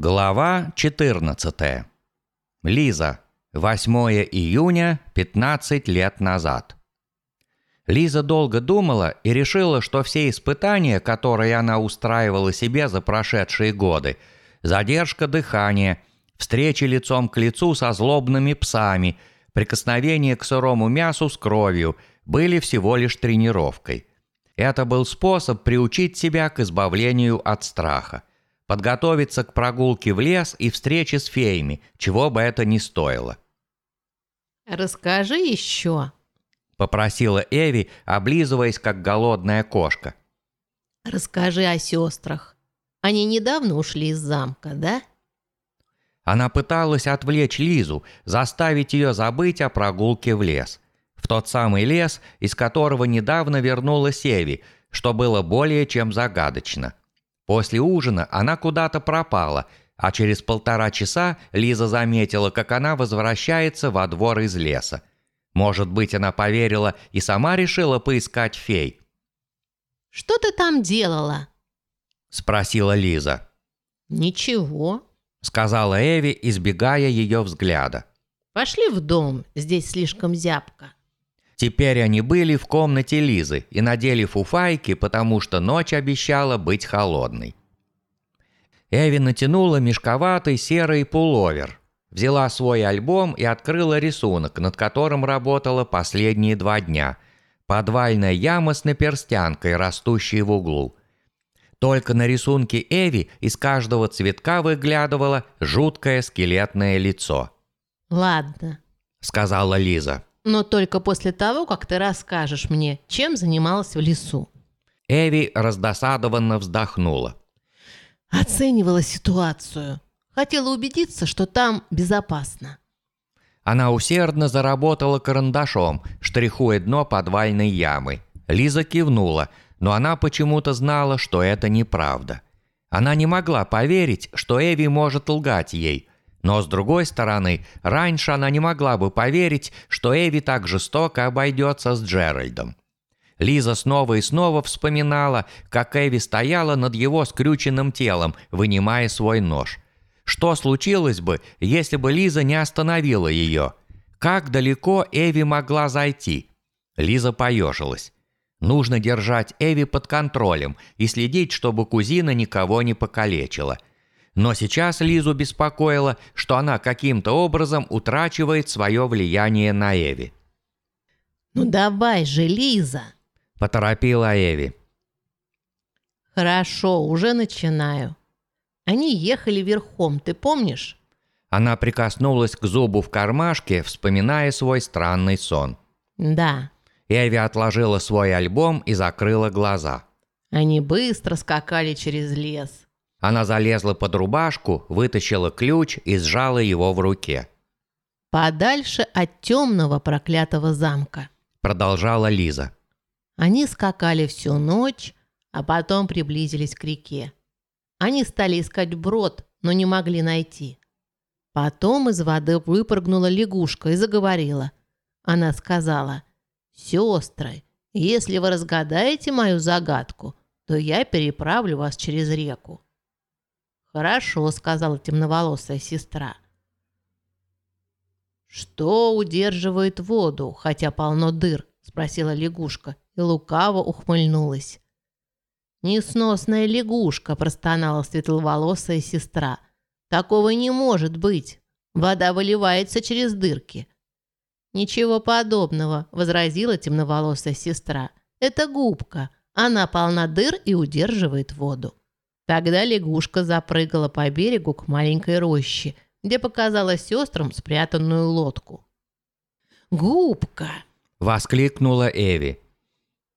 Глава 14. Лиза. 8 июня 15 лет назад. Лиза долго думала и решила, что все испытания, которые она устраивала себе за прошедшие годы, задержка дыхания, встречи лицом к лицу со злобными псами, прикосновение к сырому мясу с кровью, были всего лишь тренировкой. Это был способ приучить себя к избавлению от страха подготовиться к прогулке в лес и встрече с феями, чего бы это ни стоило. «Расскажи еще», – попросила Эви, облизываясь, как голодная кошка. «Расскажи о сестрах. Они недавно ушли из замка, да?» Она пыталась отвлечь Лизу, заставить ее забыть о прогулке в лес. В тот самый лес, из которого недавно вернулась Эви, что было более чем загадочно. После ужина она куда-то пропала, а через полтора часа Лиза заметила, как она возвращается во двор из леса. Может быть, она поверила и сама решила поискать фей. «Что ты там делала?» – спросила Лиза. «Ничего», – сказала Эви, избегая ее взгляда. «Пошли в дом, здесь слишком зябко». Теперь они были в комнате Лизы и надели фуфайки, потому что ночь обещала быть холодной. Эви натянула мешковатый серый пуловер, взяла свой альбом и открыла рисунок, над которым работала последние два дня. Подвальная яма с наперстянкой, растущей в углу. Только на рисунке Эви из каждого цветка выглядывало жуткое скелетное лицо. «Ладно», — сказала Лиза но только после того, как ты расскажешь мне, чем занималась в лесу». Эви раздосадованно вздохнула. Оценивала ситуацию. Хотела убедиться, что там безопасно. Она усердно заработала карандашом, штрихуя дно подвальной ямы. Лиза кивнула, но она почему-то знала, что это неправда. Она не могла поверить, что Эви может лгать ей, но с другой стороны, раньше она не могла бы поверить, что Эви так жестоко обойдется с Джеральдом. Лиза снова и снова вспоминала, как Эви стояла над его скрюченным телом, вынимая свой нож. Что случилось бы, если бы Лиза не остановила ее? Как далеко Эви могла зайти? Лиза поежилась. Нужно держать Эви под контролем и следить, чтобы кузина никого не покалечила – но сейчас Лизу беспокоило, что она каким-то образом утрачивает свое влияние на Эви. «Ну давай же, Лиза!» – поторопила Эви. «Хорошо, уже начинаю. Они ехали верхом, ты помнишь?» Она прикоснулась к зубу в кармашке, вспоминая свой странный сон. «Да». Эви отложила свой альбом и закрыла глаза. Они быстро скакали через лес. Она залезла под рубашку, вытащила ключ и сжала его в руке. «Подальше от темного проклятого замка», – продолжала Лиза. Они скакали всю ночь, а потом приблизились к реке. Они стали искать брод, но не могли найти. Потом из воды выпрыгнула лягушка и заговорила. Она сказала, «Сестры, если вы разгадаете мою загадку, то я переправлю вас через реку». «Хорошо», — сказала темноволосая сестра. «Что удерживает воду, хотя полно дыр?» — спросила лягушка и лукаво ухмыльнулась. «Несносная лягушка», — простонала светловолосая сестра. «Такого не может быть. Вода выливается через дырки». «Ничего подобного», — возразила темноволосая сестра. «Это губка. Она полна дыр и удерживает воду». Тогда лягушка запрыгала по берегу к маленькой роще, где показала сестрам спрятанную лодку. «Губка!» – воскликнула Эви.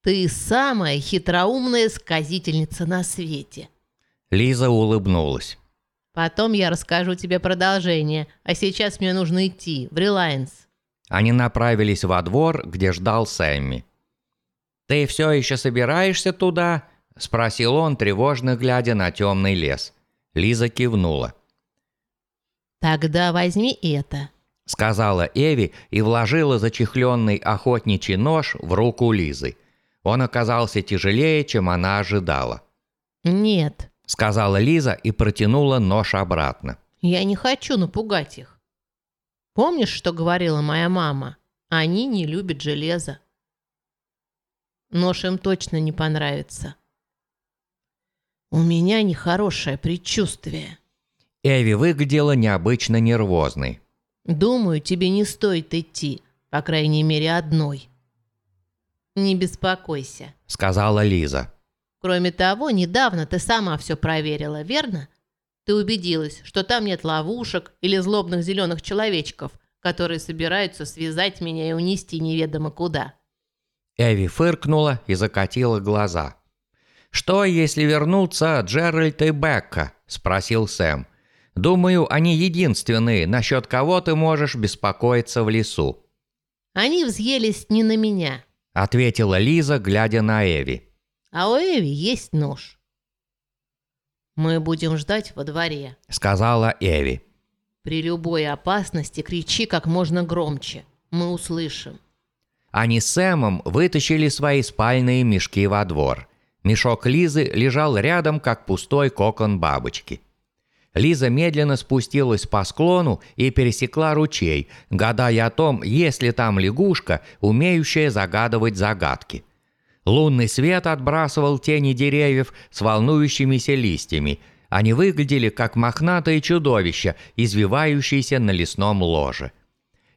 «Ты самая хитроумная сказительница на свете!» Лиза улыбнулась. «Потом я расскажу тебе продолжение, а сейчас мне нужно идти, в Релайнс». Они направились во двор, где ждал Сэмми. «Ты все еще собираешься туда?» – спросил он, тревожно глядя на темный лес. Лиза кивнула. «Тогда возьми это», – сказала Эви и вложила зачехленный охотничий нож в руку Лизы. Он оказался тяжелее, чем она ожидала. «Нет», – сказала Лиза и протянула нож обратно. Я не хочу напугать их. Помнишь, что говорила моя мама? Они не любят железо. Нож им точно не понравится. У меня нехорошее предчувствие. Эви выглядела необычно нервозной. Думаю, тебе не стоит идти, по крайней мере, одной. Не беспокойся, сказала Лиза. Кроме того, недавно ты сама все проверила, верно? Ты убедилась, что там нет ловушек или злобных зеленых человечков, которые собираются связать меня и унести неведомо куда. Эви фыркнула и закатила глаза. «Что, если вернуться Джеральд и Бекка?» – спросил Сэм. «Думаю, они единственные, насчет кого ты можешь беспокоиться в лесу». «Они взъелись не на меня», – ответила Лиза, глядя на Эви. «А у Эви есть нож». «Мы будем ждать во дворе», – сказала Эви. «При любой опасности кричи как можно громче. Мы услышим». Они с Сэмом вытащили свои спальные мешки во двор. Мешок Лизы лежал рядом, как пустой кокон бабочки. Лиза медленно спустилась по склону и пересекла ручей, гадая о том, есть ли там лягушка, умеющая загадывать загадки. Лунный свет отбрасывал тени деревьев с волнующимися листьями. Они выглядели как мохнатые чудовища, извивающиеся на лесном ложе.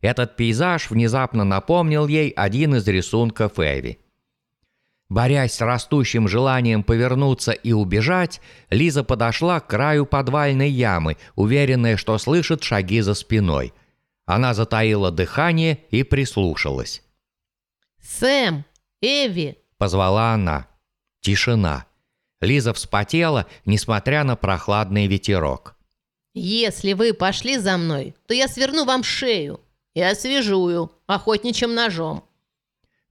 Этот пейзаж внезапно напомнил ей один из рисунков Эви. Борясь с растущим желанием повернуться и убежать, Лиза подошла к краю подвальной ямы, уверенная, что слышит шаги за спиной. Она затаила дыхание и прислушалась. «Сэм! Эви!» – позвала она. Тишина. Лиза вспотела, несмотря на прохладный ветерок. «Если вы пошли за мной, то я сверну вам шею», и освежую охотничьим ножом».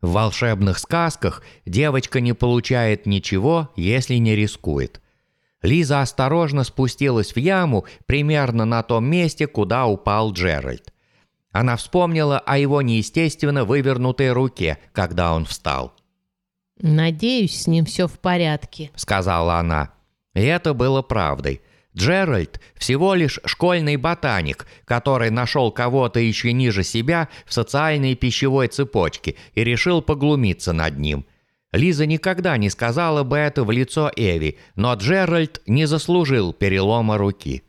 В волшебных сказках девочка не получает ничего, если не рискует. Лиза осторожно спустилась в яму примерно на том месте, куда упал Джеральд. Она вспомнила о его неестественно вывернутой руке, когда он встал. «Надеюсь, с ним все в порядке», — сказала она. И это было правдой – Джеральд всего лишь школьный ботаник, который нашел кого-то еще ниже себя в социальной пищевой цепочке и решил поглумиться над ним. Лиза никогда не сказала бы это в лицо Эви, но Джеральд не заслужил перелома руки.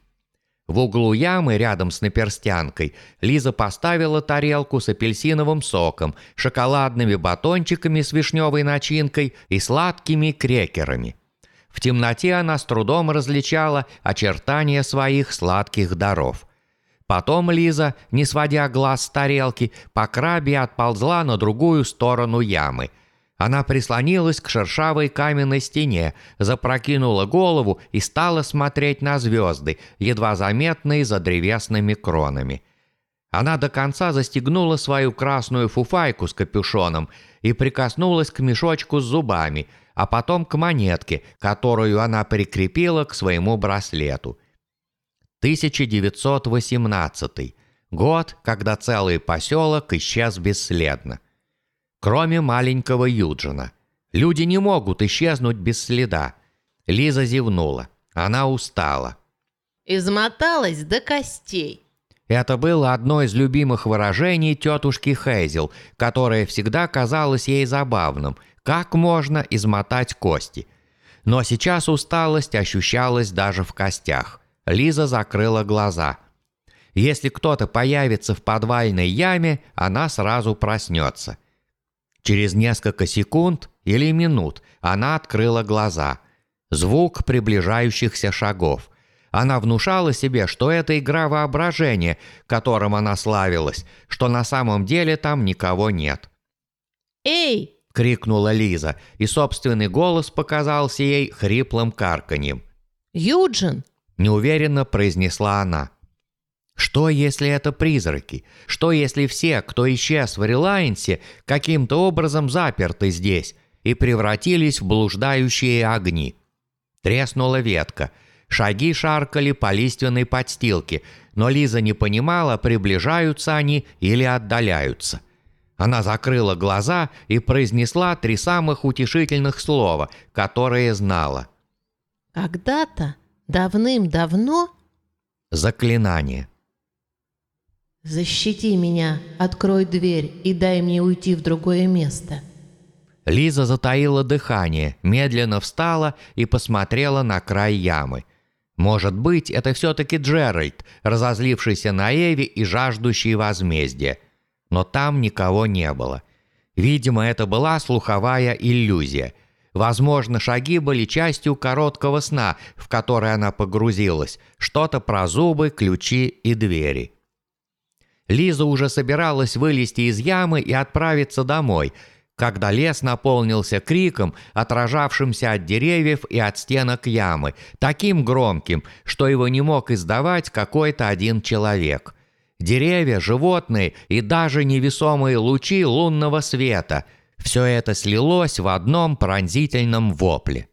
В углу ямы рядом с наперстянкой Лиза поставила тарелку с апельсиновым соком, шоколадными батончиками с вишневой начинкой и сладкими крекерами – в темноте она с трудом различала очертания своих сладких даров. Потом Лиза, не сводя глаз с тарелки, по крабе отползла на другую сторону ямы. Она прислонилась к шершавой каменной стене, запрокинула голову и стала смотреть на звезды, едва заметные за древесными кронами. Она до конца застегнула свою красную фуфайку с капюшоном и прикоснулась к мешочку с зубами – а потом к монетке, которую она прикрепила к своему браслету. 1918 год, когда целый поселок исчез бесследно. Кроме маленького Юджина. Люди не могут исчезнуть без следа. Лиза зевнула. Она устала. «Измоталась до костей», это было одно из любимых выражений тетушки Хейзел, которое всегда казалось ей забавным, как можно измотать кости. Но сейчас усталость ощущалась даже в костях. Лиза закрыла глаза. Если кто-то появится в подвальной яме, она сразу проснется. Через несколько секунд или минут она открыла глаза. Звук приближающихся шагов. Она внушала себе, что это игра воображения, которым она славилась, что на самом деле там никого нет. «Эй!» — крикнула Лиза, и собственный голос показался ей хриплым карканьем. «Юджин!» — неуверенно произнесла она. Что, если это призраки? Что, если все, кто исчез в Релайнсе, каким-то образом заперты здесь и превратились в блуждающие огни? Треснула ветка. Шаги шаркали по лиственной подстилке, но Лиза не понимала, приближаются они или отдаляются. — она закрыла глаза и произнесла три самых утешительных слова, которые знала. Когда-то, давным-давно, Заклинание. защити меня, открой дверь и дай мне уйти в другое место. Лиза затаила дыхание, медленно встала и посмотрела на край ямы. Может быть, это все-таки Джеральд, разозлившийся на Эви и жаждущий возмездия. Но там никого не было. Видимо, это была слуховая иллюзия. Возможно, шаги были частью короткого сна, в который она погрузилась. Что-то про зубы, ключи и двери. Лиза уже собиралась вылезти из ямы и отправиться домой, когда лес наполнился криком, отражавшимся от деревьев и от стенок ямы, таким громким, что его не мог издавать какой-то один человек. Деревья, животные и даже невесомые лучи лунного света – все это слилось в одном пронзительном вопле.